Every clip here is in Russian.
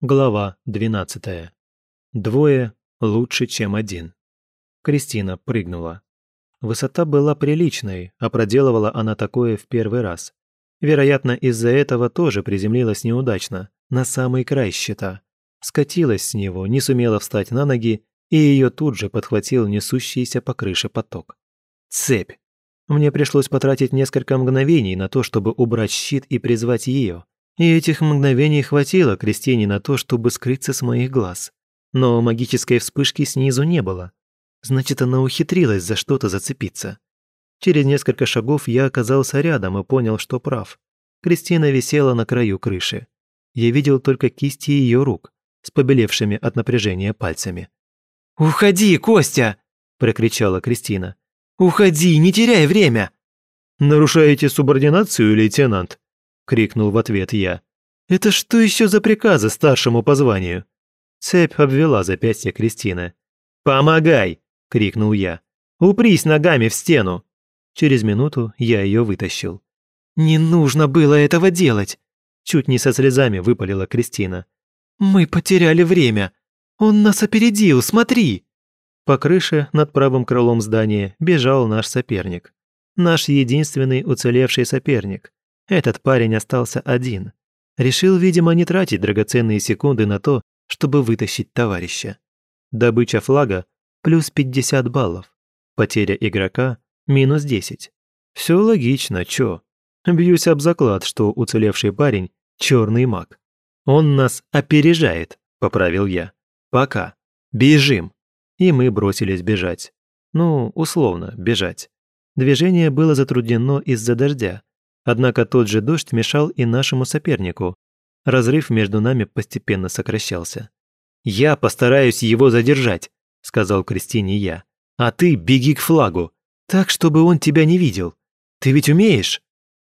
Глава 12. Двое лучше, чем один. Кристина прыгнула. Высота была приличной, а проделывала она такое в первый раз. Вероятно, из-за этого тоже приземлилась неудачно, на самый край щита. Скатилась с него, не сумела встать на ноги, и ее тут же подхватил несущийся по крыше поток. Цепь. Мне пришлось потратить несколько мгновений на то, чтобы убрать щит и призвать ее. И этих мгновений хватило Кристине на то, чтобы скрыться с моих глаз. Но магической вспышки снизу не было. Значит, она ухитрилась за что-то зацепиться. Через несколько шагов я оказался рядом и понял, что прав. Кристина висела на краю крыши. Я видел только кисти ее рук, с побелевшими от напряжения пальцами. «Уходи, Костя!» – прокричала Кристина. «Уходи, не теряй время!» «Нарушаете субординацию, лейтенант?» – крикнул в ответ я. «Это что еще за приказы старшему по званию?» Цепь обвела запястье Кристины. «Помогай!» – крикнул я. «Упрись ногами в стену!» Через минуту я ее вытащил. «Не нужно было этого делать!» Чуть не со слезами выпалила Кристина. «Мы потеряли время! Он нас опередил, смотри!» По крыше над правым крылом здания бежал наш соперник. Наш единственный уцелевший соперник. Этот парень остался один. Решил, видимо, не тратить драгоценные секунды на то, чтобы вытащить товарища. Добыча флага – плюс 50 баллов. Потеря игрока – минус 10. Все логично, чё? Бьюсь об заклад, что уцелевший парень – черный маг. Он нас опережает, поправил я. Пока. Бежим и мы бросились бежать. Ну, условно, бежать. Движение было затруднено из-за дождя, однако тот же дождь мешал и нашему сопернику. Разрыв между нами постепенно сокращался. «Я постараюсь его задержать», — сказал Кристине я. «А ты беги к флагу, так, чтобы он тебя не видел. Ты ведь умеешь?»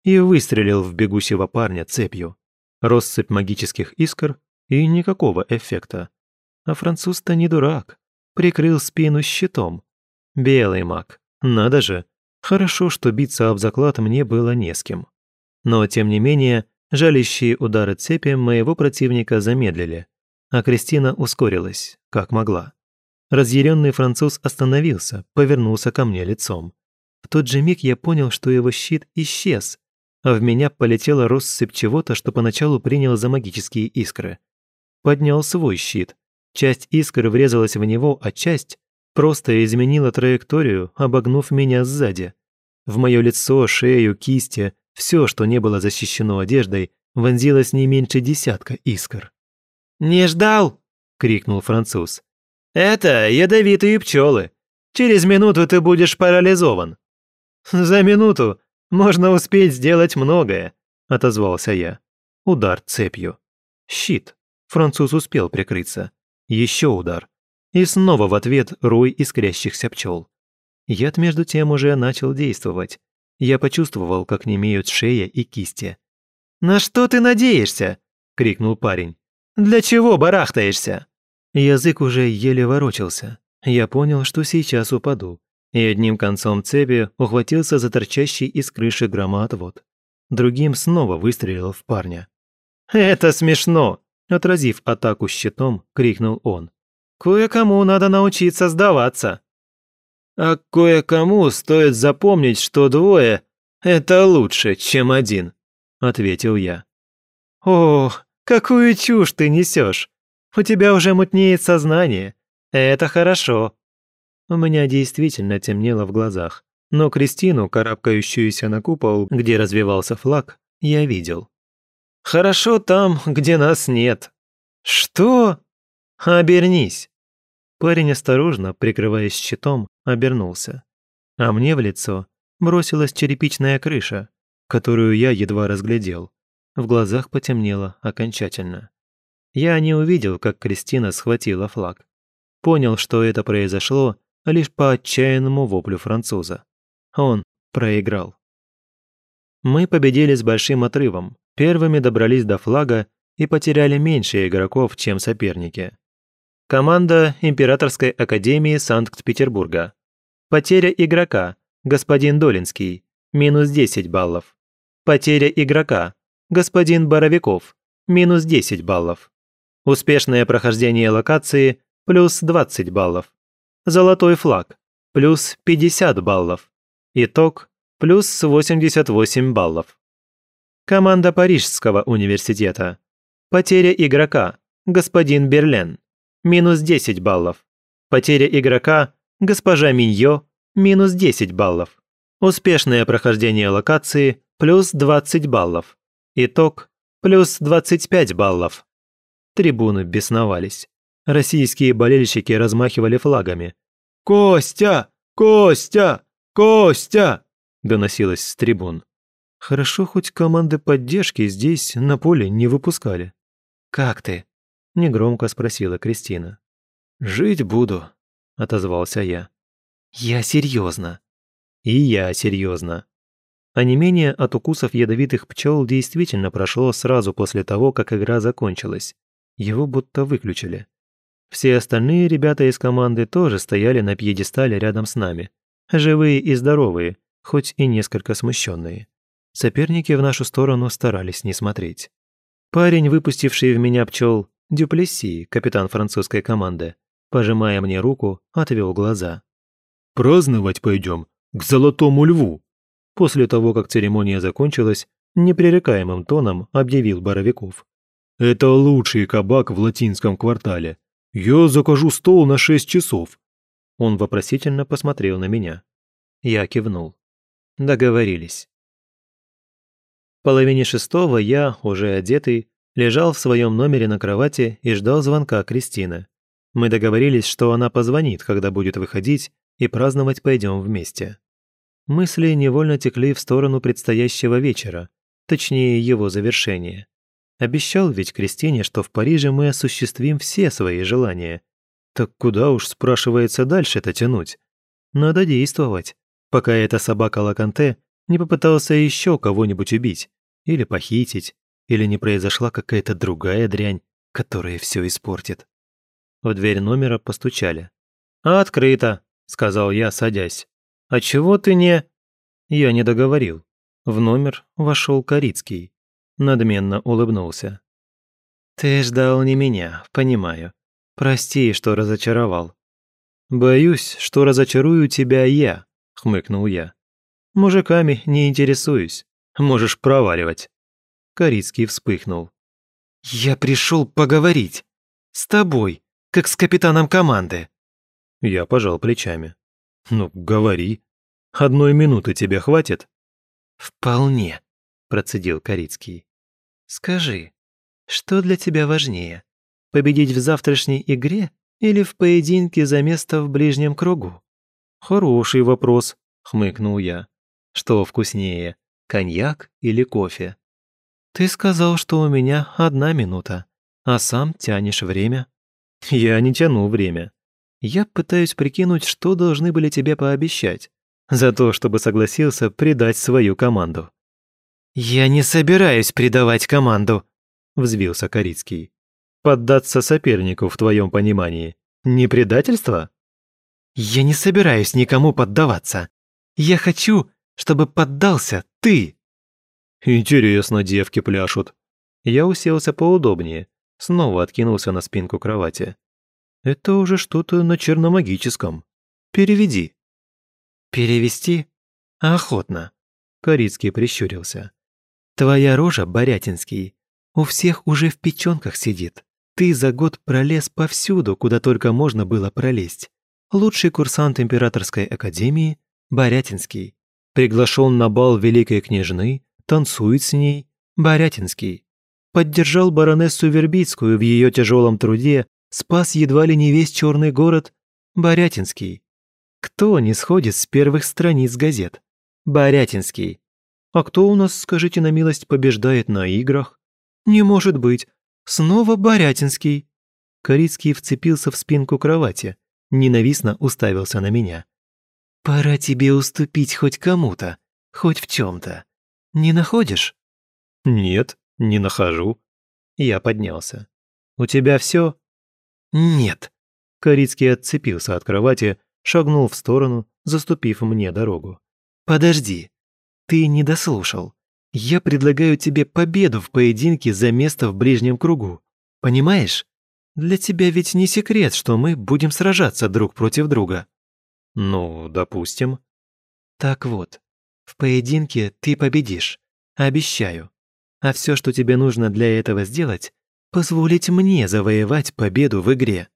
И выстрелил в бегущего парня цепью. Россыпь магических искр и никакого эффекта. А француз-то не дурак прикрыл спину щитом. Белый маг. Надо же. Хорошо, что биться об заклад мне было не с кем. Но, тем не менее, жалящие удары цепи моего противника замедлили, а Кристина ускорилась, как могла. Разъяренный француз остановился, повернулся ко мне лицом. В тот же миг я понял, что его щит исчез, а в меня полетела россыпь чего-то, что поначалу принял за магические искры. Поднял свой щит, Часть искр врезалась в него, а часть просто изменила траекторию, обогнув меня сзади. В мое лицо, шею, кисти, все, что не было защищено одеждой, вонзилось не меньше десятка искр. «Не ждал!» – крикнул француз. «Это ядовитые пчелы. Через минуту ты будешь парализован». «За минуту можно успеть сделать многое», – отозвался я. Удар цепью. Щит. Француз успел прикрыться. Еще удар. И снова в ответ рой искрящихся пчел. Яд между тем уже начал действовать. Я почувствовал, как немеют шея и кисти. «На что ты надеешься?» – крикнул парень. «Для чего барахтаешься?» Язык уже еле ворочался. Я понял, что сейчас упаду, и одним концом цепи ухватился за торчащий из крыши громоотвод. Другим снова выстрелил в парня. «Это смешно!» Отразив атаку щитом, крикнул он. «Кое-кому надо научиться сдаваться». «А кое-кому стоит запомнить, что двое – это лучше, чем один», – ответил я. «Ох, какую чушь ты несешь! У тебя уже мутнеет сознание. Это хорошо». У меня действительно темнело в глазах, но Кристину, карабкающуюся на купол, где развивался флаг, я видел. Хорошо там, где нас нет». «Что?» «Обернись». Парень осторожно, прикрываясь щитом, обернулся. А мне в лицо бросилась черепичная крыша, которую я едва разглядел. В глазах потемнело окончательно. Я не увидел, как Кристина схватила флаг. Понял, что это произошло лишь по отчаянному воплю француза. Он проиграл. Мы победили с большим отрывом, первыми добрались до флага и потеряли меньше игроков, чем соперники. Команда Императорской Академии Санкт-Петербурга. Потеря игрока, господин Долинский, минус 10 баллов. Потеря игрока, господин Боровиков, минус 10 баллов. Успешное прохождение локации – плюс 20 баллов. Золотой флаг – плюс 50 баллов. Итог – плюс 88 баллов. Команда Парижского университета. Потеря игрока – господин Берлен. Минус 10 баллов. Потеря игрока – госпожа Миньо. Минус 10 баллов. Успешное прохождение локации – плюс 20 баллов. Итог – плюс 25 баллов. Трибуны бесновались. Российские болельщики размахивали флагами. «Костя! Костя! Костя!» доносилось с трибун. Хорошо, хоть команды поддержки здесь, на поле, не выпускали. «Как ты?» – негромко спросила Кристина. «Жить буду», – отозвался я. «Я серьезно». «И я серьезно». А не менее от укусов ядовитых пчел действительно прошло сразу после того, как игра закончилась. Его будто выключили. Все остальные ребята из команды тоже стояли на пьедестале рядом с нами. Живые и здоровые, хоть и несколько смущенные. Соперники в нашу сторону старались не смотреть. Парень, выпустивший в меня пчел, Дюплесси, капитан французской команды, пожимая мне руку, отвел глаза. «Праздновать пойдем к Золотому Льву!» После того, как церемония закончилась, непререкаемым тоном объявил Боровиков. «Это лучший кабак в латинском квартале. Я закажу стол на шесть часов». Он вопросительно посмотрел на меня. Я кивнул. Договорились. В половине шестого я, уже одетый, лежал в своем номере на кровати и ждал звонка Кристины. Мы договорились, что она позвонит, когда будет выходить, и праздновать пойдем вместе. Мысли невольно текли в сторону предстоящего вечера, точнее его завершения. Обещал ведь Кристине, что в Париже мы осуществим все свои желания. Так куда уж, спрашивается, дальше-то тянуть? Надо действовать, пока эта собака Лаканте не попытался еще кого-нибудь убить, или похитить, или не произошла какая-то другая дрянь, которая все испортит. В дверь номера постучали. «Открыто», — сказал я, садясь. «А чего ты не...» Я не договорил. В номер вошел Корицкий. Надменно улыбнулся. «Ты ждал не меня, понимаю. Прости, что разочаровал». «Боюсь, что разочарую тебя я», — хмыкнул я. Мужиками не интересуюсь. Можешь проваливать». Корицкий вспыхнул. «Я пришел поговорить. С тобой, как с капитаном команды». Я пожал плечами. «Ну, говори. Одной минуты тебе хватит?» «Вполне», – процедил Корицкий. «Скажи, что для тебя важнее, победить в завтрашней игре или в поединке за место в ближнем кругу?» «Хороший вопрос», – хмыкнул я. Что вкуснее, коньяк или кофе? Ты сказал, что у меня одна минута, а сам тянешь время. Я не тяну время. Я пытаюсь прикинуть, что должны были тебе пообещать, за то, чтобы согласился предать свою команду. «Я не собираюсь предавать команду», — взвился Корицкий. «Поддаться сопернику в твоем понимании. Не предательство?» «Я не собираюсь никому поддаваться. Я хочу, чтобы поддался ты!» «Интересно, девки пляшут». Я уселся поудобнее, снова откинулся на спинку кровати. «Это уже что-то на черномагическом. Переведи». «Перевести? Охотно». Корицкий прищурился. «Твоя рожа, Борятинский, у всех уже в печенках сидит. Ты за год пролез повсюду, куда только можно было пролезть. Лучший курсант Императорской академии – Борятинский. Приглашен на бал великой княжны, танцует с ней Борятинский. Поддержал баронессу Вербицкую в ее тяжелом труде, спас едва ли не весь черный город Борятинский. Кто не сходит с первых страниц газет? Борятинский. А кто у нас, скажите на милость, побеждает на играх? Не может быть. Снова Борятинский. Корицкий вцепился в спинку кровати, ненавистно уставился на меня. Пора тебе уступить хоть кому-то, хоть в чем-то. Не находишь? Нет, не нахожу. Я поднялся. У тебя все? Нет. Корицкий отцепился от кровати, шагнул в сторону, заступив мне дорогу. Подожди. Ты не дослушал. Я предлагаю тебе победу в поединке за место в ближнем кругу. Понимаешь? Для тебя ведь не секрет, что мы будем сражаться друг против друга». «Ну, допустим». «Так вот, в поединке ты победишь, обещаю. А все, что тебе нужно для этого сделать, позволить мне завоевать победу в игре».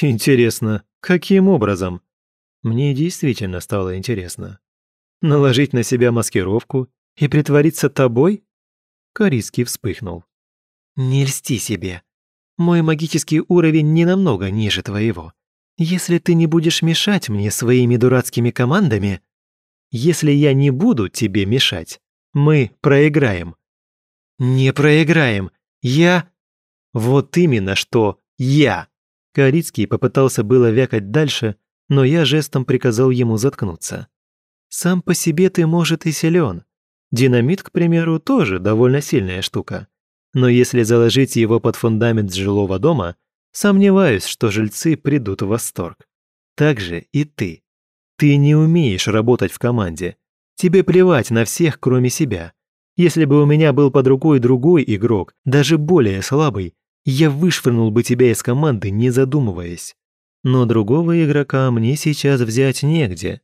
«Интересно, каким образом?» Мне действительно стало интересно. Наложить на себя маскировку и притвориться тобой? Корицкий вспыхнул. Не льсти себе. Мой магический уровень не намного ниже твоего. Если ты не будешь мешать мне своими дурацкими командами, если я не буду тебе мешать, мы проиграем. Не проиграем. Я... Вот именно что я. Корицкий попытался было вякать дальше, но я жестом приказал ему заткнуться. Сам по себе ты, может, и силен. Динамит, к примеру, тоже довольно сильная штука. Но если заложить его под фундамент жилого дома, сомневаюсь, что жильцы придут в восторг. Так же и ты. Ты не умеешь работать в команде. Тебе плевать на всех, кроме себя. Если бы у меня был под рукой другой игрок, даже более слабый, я вышвырнул бы тебя из команды, не задумываясь. Но другого игрока мне сейчас взять негде.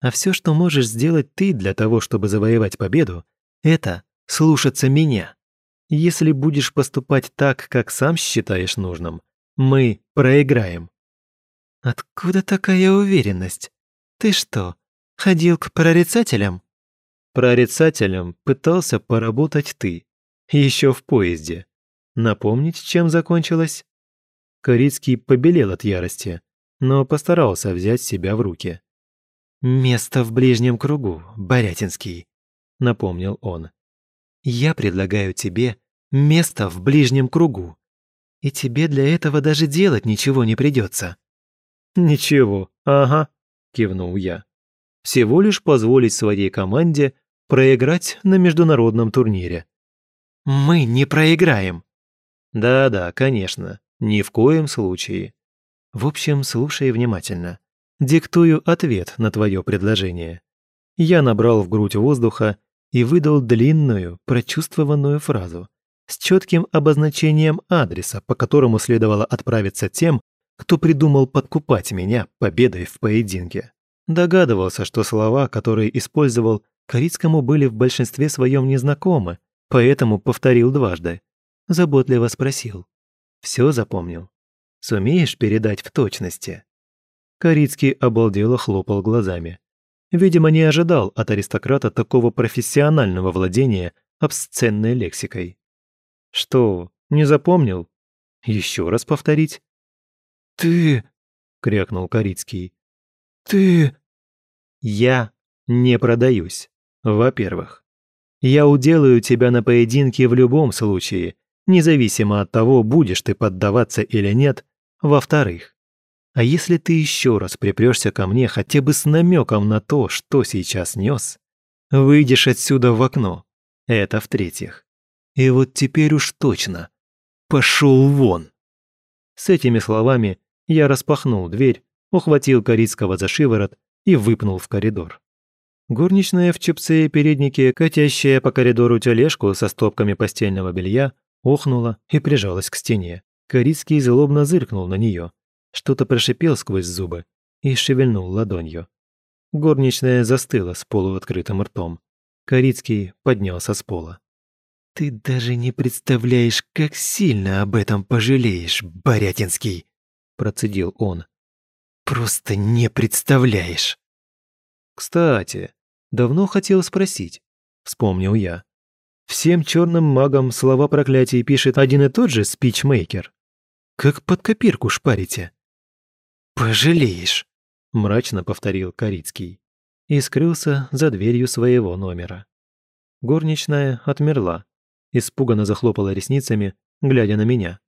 А все, что можешь сделать ты для того, чтобы завоевать победу, это слушаться меня. Если будешь поступать так, как сам считаешь нужным, мы проиграем. Откуда такая уверенность? Ты что, ходил к прорицателям? Прорицателем пытался поработать ты. Еще в поезде. Напомнить, чем закончилось? Корицкий побелел от ярости, но постарался взять себя в руки. «Место в ближнем кругу, Борятинский», — напомнил он. «Я предлагаю тебе место в ближнем кругу, и тебе для этого даже делать ничего не придется». «Ничего, ага», — кивнул я. «Всего лишь позволить своей команде проиграть на международном турнире». «Мы не проиграем». «Да-да, конечно. Ни в коем случае. В общем, слушай внимательно. Диктую ответ на твое предложение. Я набрал в грудь воздуха и выдал длинную, прочувствованную фразу с четким обозначением адреса, по которому следовало отправиться тем, кто придумал подкупать меня победой в поединке. Догадывался, что слова, которые использовал, Корицкому были в большинстве своем незнакомы, поэтому повторил дважды. Заботливо спросил. Все запомнил? Сумеешь передать в точности?» Корицкий обалдело хлопал глазами. Видимо, не ожидал от аристократа такого профессионального владения обсценной лексикой. «Что, не запомнил? Еще раз повторить?» «Ты...» — крякнул Корицкий. «Ты...» «Я не продаюсь, во-первых. Я уделаю тебя на поединке в любом случае, независимо от того, будешь ты поддаваться или нет, во-вторых. А если ты еще раз припрешься ко мне хотя бы с намеком на то, что сейчас нес, выйдешь отсюда в окно. Это в-третьих. И вот теперь уж точно. Пошел вон. С этими словами я распахнул дверь, ухватил Корицкого за шиворот и выпнул в коридор. Горничная в чепце и переднике, катящая по коридору тележку со стопками постельного белья, охнула и прижалась к стене. Корицкий злобно зыркнул на нее, что-то прошипел сквозь зубы и шевельнул ладонью. Горничная застыла с полуоткрытым ртом. Корицкий поднялся с пола. «Ты даже не представляешь, как сильно об этом пожалеешь, Борятинский!» Процедил он. «Просто не представляешь!» «Кстати, давно хотел спросить», — вспомнил я. Всем черным магам слова проклятий пишет один и тот же спичмейкер. Как под копирку шпарите. «Пожалеешь», — мрачно повторил Корицкий и скрылся за дверью своего номера. Горничная отмерла, испуганно захлопала ресницами, глядя на меня.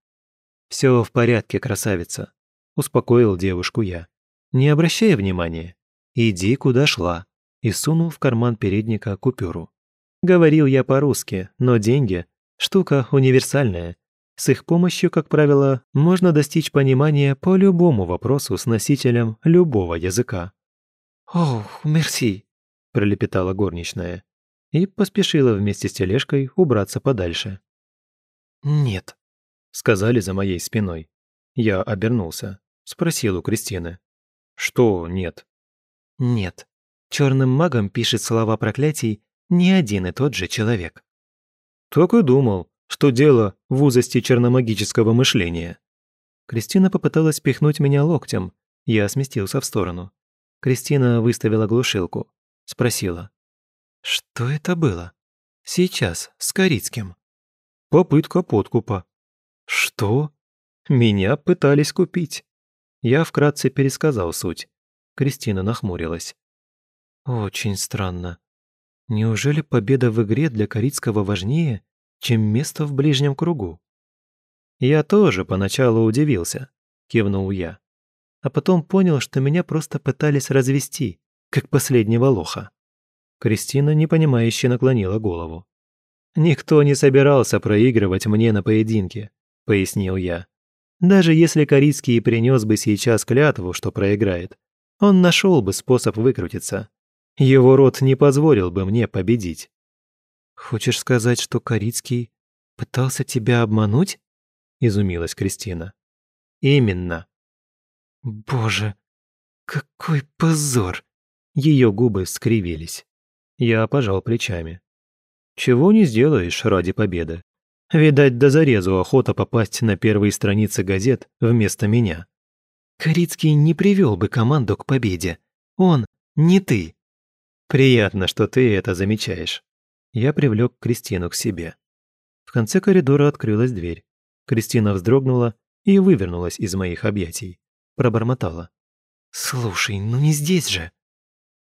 «Все в порядке, красавица», — успокоил девушку я. «Не обращай внимания. Иди, куда шла», и сунул в карман передника купюру. Говорил я по-русски, но деньги – штука универсальная. С их помощью, как правило, можно достичь понимания по любому вопросу с носителем любого языка. «Ох, мерси», – пролепетала горничная и поспешила вместе с тележкой убраться подальше. «Нет», – сказали за моей спиной. Я обернулся. Спросил у Кристины. «Что нет?» «Нет. Черным магом пишет слова проклятий не один и тот же человек». «Так и думал, что дело в узости черномагического мышления». Кристина попыталась пихнуть меня локтем. Я сместился в сторону. Кристина выставила глушилку. Спросила. «Что это было? Сейчас, с Корицким?» «Попытка подкупа». «Что?» «Меня пытались купить». Я вкратце пересказал суть. Кристина нахмурилась. «Очень странно. Неужели победа в игре для Корицкого важнее, чем место в ближнем кругу?» «Я тоже поначалу удивился», — кивнул я. А потом понял, что меня просто пытались развести, как последнего лоха. Кристина непонимающе наклонила голову. «Никто не собирался проигрывать мне на поединке», — пояснил я. «Даже если Корицкий принес бы сейчас клятву, что проиграет, он нашел бы способ выкрутиться. Его род не позволил бы мне победить». «Хочешь сказать, что Корицкий пытался тебя обмануть?» – изумилась Кристина. «Именно». «Боже, какой позор!» Ее губы скривились. Я пожал плечами. «Чего не сделаешь ради победы. Видать, до зарезу охота попасть на первые страницы газет вместо меня». «Корицкий не привел бы команду к победе. Он не ты». «Приятно, что ты это замечаешь». Я привлек Кристину к себе. В конце коридора открылась дверь. Кристина вздрогнула и вывернулась из моих объятий. Пробормотала. «Слушай, ну не здесь же!»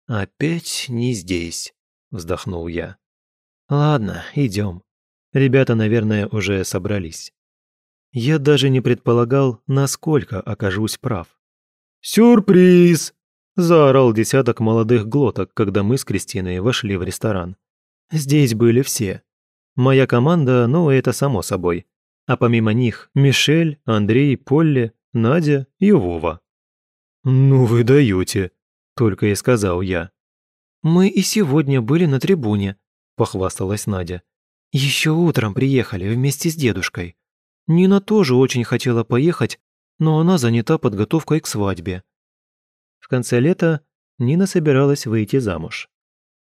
«Опять не здесь», — вздохнул я. «Ладно, идем. Ребята, наверное, уже собрались». Я даже не предполагал, насколько окажусь прав. «Сюрприз!» – заорал десяток молодых глоток, когда мы с Кристиной вошли в ресторан. Здесь были все. Моя команда, ну, это само собой а помимо них Мишель, Андрей, Полли, Надя и Вова. «Ну вы даете», — только и сказал я. «Мы и сегодня были на трибуне», — похвасталась Надя. «Еще утром приехали вместе с дедушкой. Нина тоже очень хотела поехать, но она занята подготовкой к свадьбе». В конце лета Нина собиралась выйти замуж.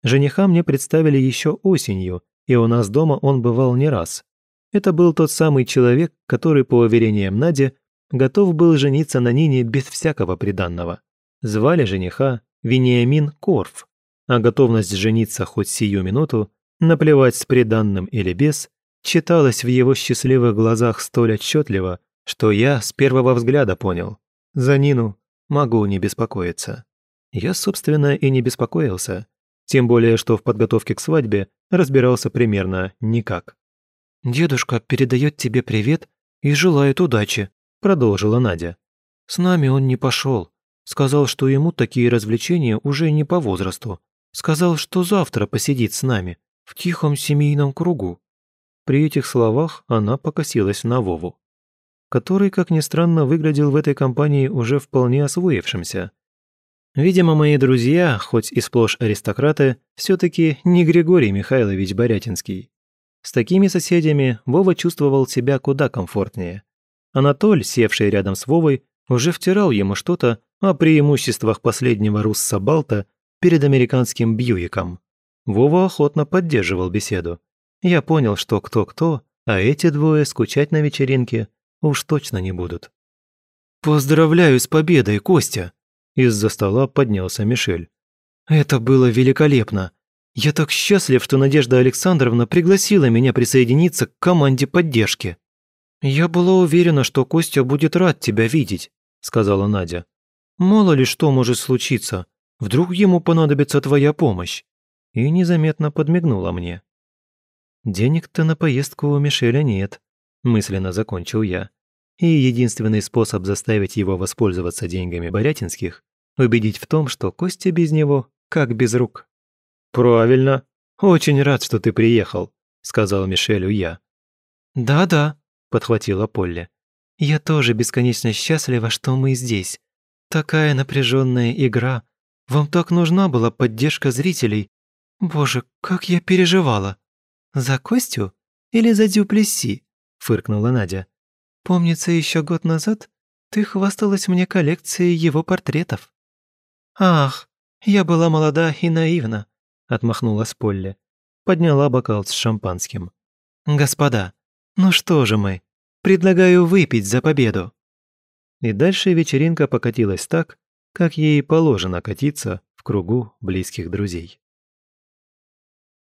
Жениха мне представили еще осенью, и у нас дома он бывал не раз. Это был тот самый человек, который, по уверениям Нади, готов был жениться на Нине без всякого приданного. Звали жениха Вениамин Корф, а готовность жениться хоть сию минуту, наплевать с приданным или без, читалась в его счастливых глазах столь отчетливо, что я с первого взгляда понял. За Нину могу не беспокоиться. Я, собственно, и не беспокоился, тем более, что в подготовке к свадьбе разбирался примерно никак. «Дедушка передает тебе привет и желает удачи», – продолжила Надя. «С нами он не пошел. Сказал, что ему такие развлечения уже не по возрасту. Сказал, что завтра посидит с нами, в тихом семейном кругу». При этих словах она покосилась на Вову, который, как ни странно, выглядел в этой компании уже вполне освоившимся. Видимо, мои друзья, хоть и сплошь аристократы, все таки не Григорий Михайлович Борятинский. С такими соседями Вова чувствовал себя куда комфортнее. Анатоль, севший рядом с Вовой, уже втирал ему что-то о преимуществах последнего Русса Балта перед американским Бьюиком. Вова охотно поддерживал беседу. Я понял, что кто-кто, а эти двое скучать на вечеринке уж точно не будут. «Поздравляю с победой, Костя!» Из-за стола поднялся Мишель. «Это было великолепно. Я так счастлив, что Надежда Александровна пригласила меня присоединиться к команде поддержки. Я была уверена, что Костя будет рад тебя видеть, сказала Надя. Мало ли что может случиться. Вдруг ему понадобится твоя помощь. И незаметно подмигнула мне. Денег-то на поездку у Мишеля нет, мысленно закончил я. И единственный способ заставить его воспользоваться деньгами Борятинских – убедить в том, что Костя без него как без рук. «Правильно. Очень рад, что ты приехал», — сказал Мишелю я. «Да-да», — подхватила Полли. «Я тоже бесконечно счастлива, что мы здесь. Такая напряженная игра. Вам так нужна была поддержка зрителей. Боже, как я переживала. За Костю или за Дюплесси?» — фыркнула Надя. «Помнится, еще год назад Ты хвасталась мне коллекцией его портретов». «Ах, я была молода и наивна», — отмахнулась Полли. Подняла бокал с шампанским. «Господа, ну что же мы? Предлагаю выпить за победу». И дальше вечеринка покатилась так, как ей положено катиться в кругу близких друзей.